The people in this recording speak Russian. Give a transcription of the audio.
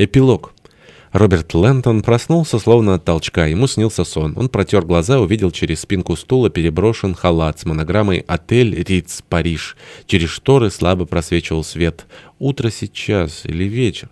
Эпилог. Роберт Лэнтон проснулся словно от толчка. Ему снился сон. Он протер глаза, увидел через спинку стула переброшен халат с монограммой «Отель Риц, Париж». Через шторы слабо просвечивал свет. Утро сейчас или вечер?